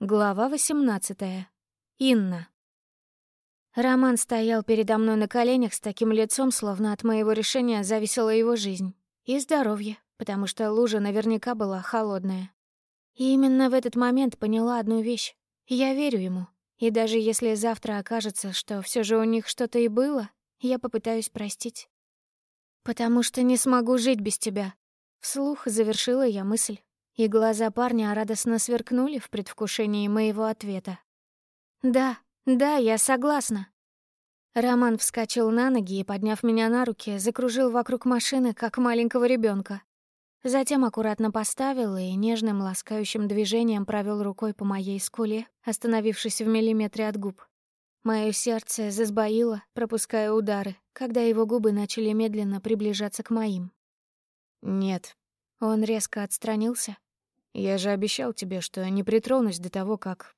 Глава 18. Инна. Роман стоял передо мной на коленях с таким лицом, словно от моего решения зависела его жизнь. И здоровье, потому что лужа наверняка была холодная. И именно в этот момент поняла одну вещь. Я верю ему. И даже если завтра окажется, что все же у них что-то и было, я попытаюсь простить. Потому что не смогу жить без тебя. Вслух завершила я мысль и глаза парня радостно сверкнули в предвкушении моего ответа. «Да, да, я согласна». Роман вскочил на ноги и, подняв меня на руки, закружил вокруг машины, как маленького ребенка. Затем аккуратно поставил и нежным ласкающим движением провел рукой по моей скуле, остановившись в миллиметре от губ. Мое сердце засбоило, пропуская удары, когда его губы начали медленно приближаться к моим. «Нет». Он резко отстранился, я же обещал тебе, что не притронусь до того, как...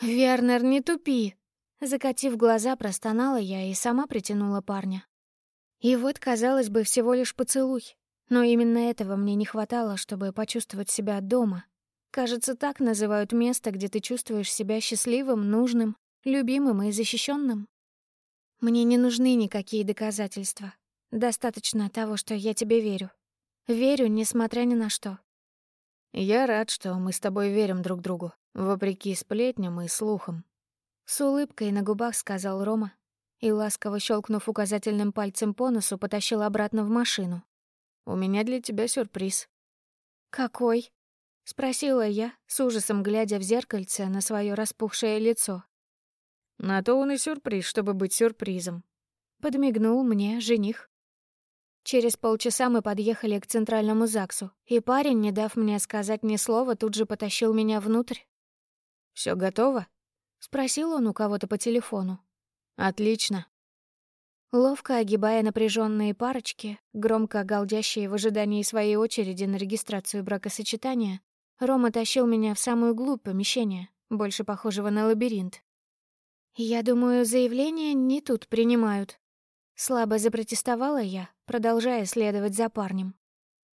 «Вернер, не тупи!» Закатив глаза, простонала я и сама притянула парня. И вот, казалось бы, всего лишь поцелуй. Но именно этого мне не хватало, чтобы почувствовать себя дома. Кажется, так называют место, где ты чувствуешь себя счастливым, нужным, любимым и защищенным. Мне не нужны никакие доказательства. Достаточно того, что я тебе верю. Верю, несмотря ни на что. Я рад, что мы с тобой верим друг другу, вопреки сплетням и слухам. С улыбкой на губах сказал Рома и, ласково щелкнув указательным пальцем по носу, потащил обратно в машину. «У меня для тебя сюрприз». «Какой?» — спросила я, с ужасом глядя в зеркальце на свое распухшее лицо. «На то он и сюрприз, чтобы быть сюрпризом», — подмигнул мне жених. Через полчаса мы подъехали к центральному ЗАГСу, и парень, не дав мне сказать ни слова, тут же потащил меня внутрь. Все готово?» — спросил он у кого-то по телефону. «Отлично». Ловко огибая напряженные парочки, громко галдящие в ожидании своей очереди на регистрацию бракосочетания, Рома тащил меня в самую глубь помещения, больше похожего на лабиринт. «Я думаю, заявление не тут принимают», Слабо запротестовала я, продолжая следовать за парнем.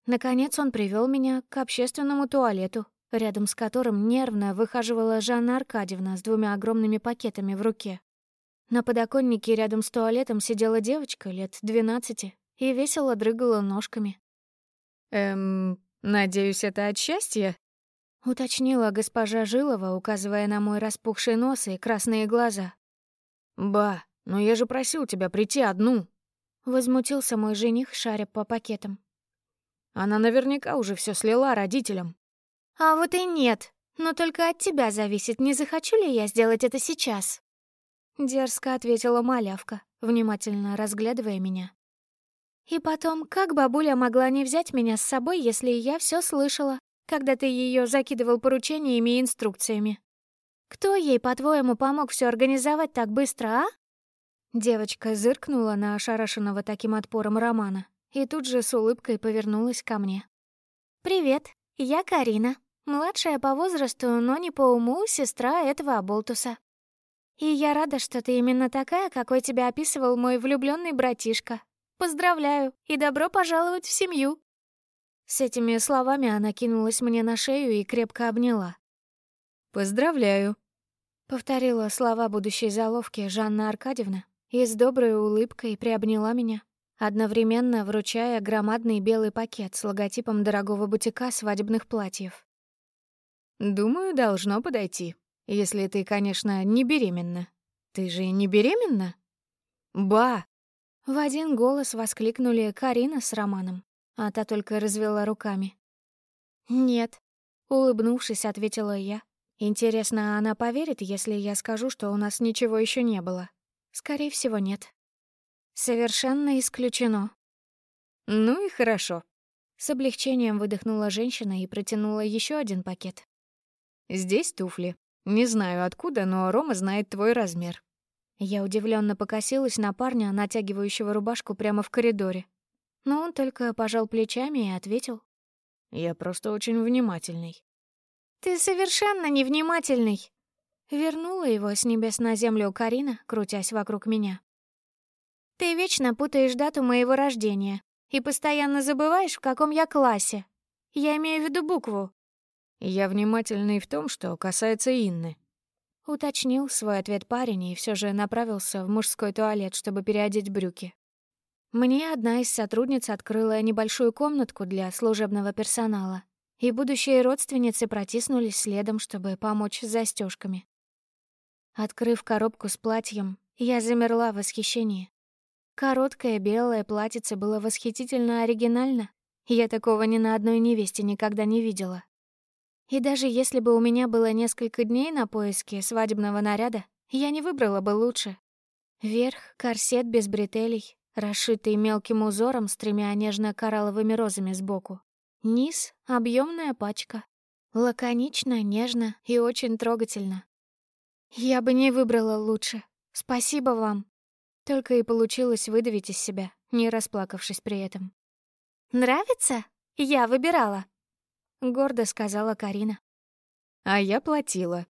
Наконец он привел меня к общественному туалету, рядом с которым нервно выхаживала Жанна Аркадьевна с двумя огромными пакетами в руке. На подоконнике рядом с туалетом сидела девочка лет двенадцати и весело дрыгала ножками. «Эм, надеюсь, это от счастья?» — уточнила госпожа Жилова, указывая на мой распухший нос и красные глаза. «Ба, «Но я же просил тебя прийти одну!» Возмутился мой жених, шаря по пакетам. Она наверняка уже все слила родителям. «А вот и нет. Но только от тебя зависит, не захочу ли я сделать это сейчас?» Дерзко ответила малявка, внимательно разглядывая меня. «И потом, как бабуля могла не взять меня с собой, если я все слышала, когда ты ее закидывал поручениями и инструкциями? Кто ей, по-твоему, помог все организовать так быстро, а?» Девочка зыркнула на ошарашенного таким отпором Романа и тут же с улыбкой повернулась ко мне. «Привет, я Карина, младшая по возрасту, но не по уму сестра этого оболтуса. И я рада, что ты именно такая, какой тебя описывал мой влюбленный братишка. Поздравляю и добро пожаловать в семью!» С этими словами она кинулась мне на шею и крепко обняла. «Поздравляю», — повторила слова будущей заловки Жанна Аркадьевна и с доброй улыбкой приобняла меня, одновременно вручая громадный белый пакет с логотипом дорогого бутика свадебных платьев. «Думаю, должно подойти, если ты, конечно, не беременна. Ты же не беременна?» «Ба!» В один голос воскликнули Карина с Романом, а та только развела руками. «Нет», — улыбнувшись, ответила я. «Интересно, она поверит, если я скажу, что у нас ничего еще не было?» Скорее всего, нет. Совершенно исключено. Ну и хорошо. С облегчением выдохнула женщина и протянула еще один пакет. Здесь туфли. Не знаю откуда, но Рома знает твой размер. Я удивленно покосилась на парня, натягивающего рубашку прямо в коридоре. Но он только пожал плечами и ответил. «Я просто очень внимательный». «Ты совершенно невнимательный!» Вернула его с небес на землю Карина, крутясь вокруг меня. «Ты вечно путаешь дату моего рождения и постоянно забываешь, в каком я классе. Я имею в виду букву». Я внимательный в том, что касается Инны. Уточнил свой ответ парень и все же направился в мужской туалет, чтобы переодеть брюки. Мне одна из сотрудниц открыла небольшую комнатку для служебного персонала, и будущие родственницы протиснулись следом, чтобы помочь с застежками. Открыв коробку с платьем, я замерла в восхищении. Короткое белое платьице было восхитительно оригинально. Я такого ни на одной невесте никогда не видела. И даже если бы у меня было несколько дней на поиске свадебного наряда, я не выбрала бы лучше. Верх — корсет без бретелей, расшитый мелким узором с тремя нежно-коралловыми розами сбоку. Низ — объемная пачка. Лаконично, нежно и очень трогательно. Я бы не выбрала лучше. Спасибо вам. Только и получилось выдавить из себя, не расплакавшись при этом. «Нравится? Я выбирала», — гордо сказала Карина. «А я платила».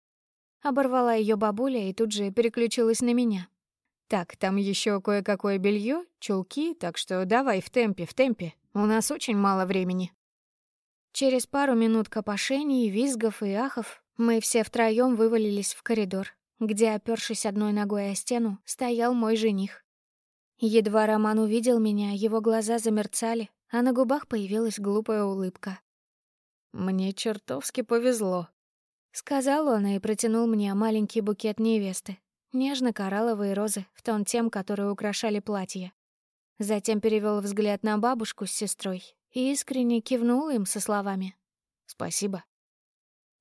Оборвала ее бабуля и тут же переключилась на меня. «Так, там еще кое-какое белье, чулки, так что давай в темпе, в темпе. У нас очень мало времени». Через пару минут копошений, визгов и ахов мы все втроем вывалились в коридор, где, опёршись одной ногой о стену, стоял мой жених. Едва Роман увидел меня, его глаза замерцали, а на губах появилась глупая улыбка. «Мне чертовски повезло», — сказал он и протянул мне маленький букет невесты, нежно-коралловые розы, в тон тем, которые украшали платье. Затем перевел взгляд на бабушку с сестрой и искренне кивнул им со словами «Спасибо».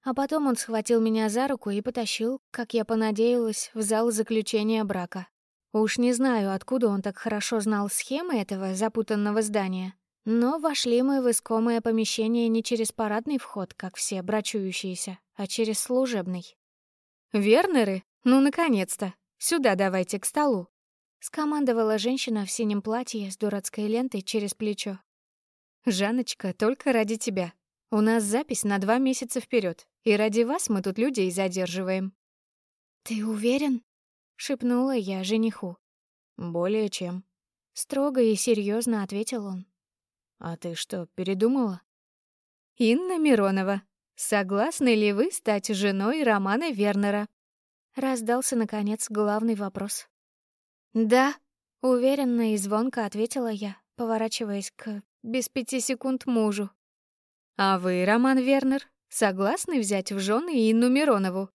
А потом он схватил меня за руку и потащил, как я понадеялась, в зал заключения брака. Уж не знаю, откуда он так хорошо знал схемы этого запутанного здания, но вошли мы в искомое помещение не через парадный вход, как все брачующиеся, а через служебный. «Вернеры? Ну, наконец-то! Сюда давайте, к столу!» Скомандовала женщина в синем платье с дурацкой лентой через плечо. «Жанночка, только ради тебя. У нас запись на два месяца вперед, и ради вас мы тут людей задерживаем». «Ты уверен?» — шепнула я жениху. «Более чем». Строго и серьезно ответил он. «А ты что, передумала?» «Инна Миронова, согласны ли вы стать женой Романа Вернера?» Раздался, наконец, главный вопрос. «Да», — уверенно и звонко ответила я, поворачиваясь к без пяти секунд мужу. «А вы, Роман Вернер, согласны взять в жены Инну Миронову?»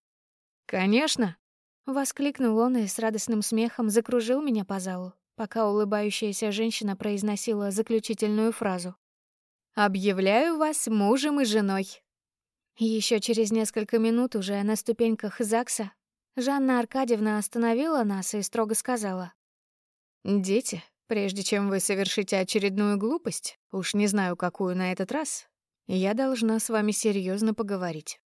«Конечно!» — воскликнул он и с радостным смехом закружил меня по залу, пока улыбающаяся женщина произносила заключительную фразу. «Объявляю вас мужем и женой». Еще через несколько минут уже на ступеньках ЗАГСа Жанна Аркадьевна остановила нас и строго сказала. «Дети, Прежде чем вы совершите очередную глупость, уж не знаю, какую на этот раз, я должна с вами серьезно поговорить.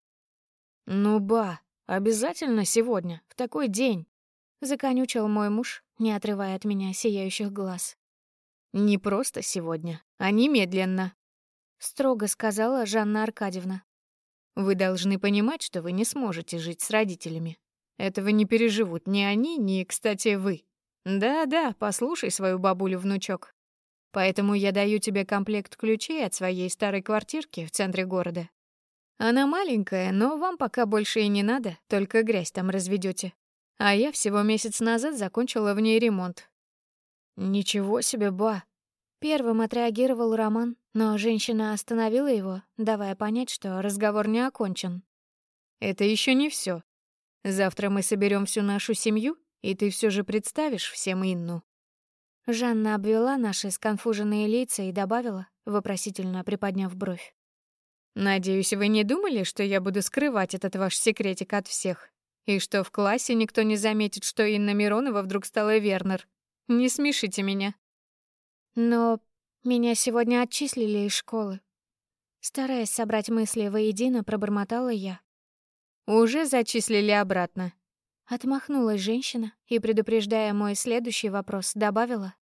Ну, ба, обязательно сегодня, в такой день, законючил мой муж, не отрывая от меня сияющих глаз. Не просто сегодня, а немедленно, строго сказала Жанна Аркадьевна. Вы должны понимать, что вы не сможете жить с родителями. Этого не переживут ни они, ни, кстати, вы. Да-да, послушай свою бабулю, внучок. Поэтому я даю тебе комплект ключей от своей старой квартирки в центре города. Она маленькая, но вам пока больше и не надо, только грязь там разведете. А я всего месяц назад закончила в ней ремонт. Ничего себе, ба. Первым отреагировал Роман, но женщина остановила его, давая понять, что разговор не окончен. Это еще не все. Завтра мы соберем всю нашу семью и ты все же представишь всем Инну?» Жанна обвела наши сконфуженные лица и добавила, вопросительно приподняв бровь. «Надеюсь, вы не думали, что я буду скрывать этот ваш секретик от всех? И что в классе никто не заметит, что Инна Миронова вдруг стала Вернер? Не смешите меня». «Но меня сегодня отчислили из школы». Стараясь собрать мысли воедино, пробормотала я. «Уже зачислили обратно. Отмахнулась женщина и, предупреждая мой следующий вопрос, добавила.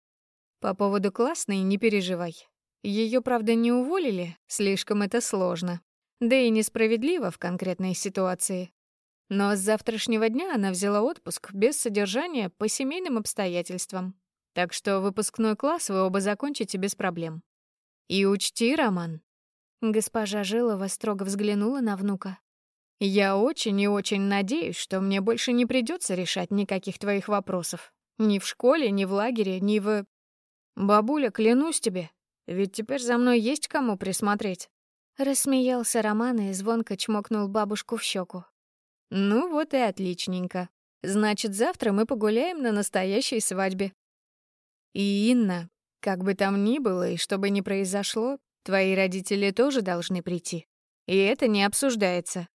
«По поводу классной не переживай. Ее, правда, не уволили, слишком это сложно. Да и несправедливо в конкретной ситуации. Но с завтрашнего дня она взяла отпуск без содержания по семейным обстоятельствам. Так что выпускной класс вы оба закончите без проблем. И учти, Роман, Госпожа Жилова строго взглянула на внука. «Я очень и очень надеюсь, что мне больше не придется решать никаких твоих вопросов. Ни в школе, ни в лагере, ни в... Бабуля, клянусь тебе, ведь теперь за мной есть кому присмотреть». Рассмеялся Роман и звонко чмокнул бабушку в щеку. «Ну вот и отличненько. Значит, завтра мы погуляем на настоящей свадьбе. И Инна, как бы там ни было и что бы ни произошло, твои родители тоже должны прийти. И это не обсуждается.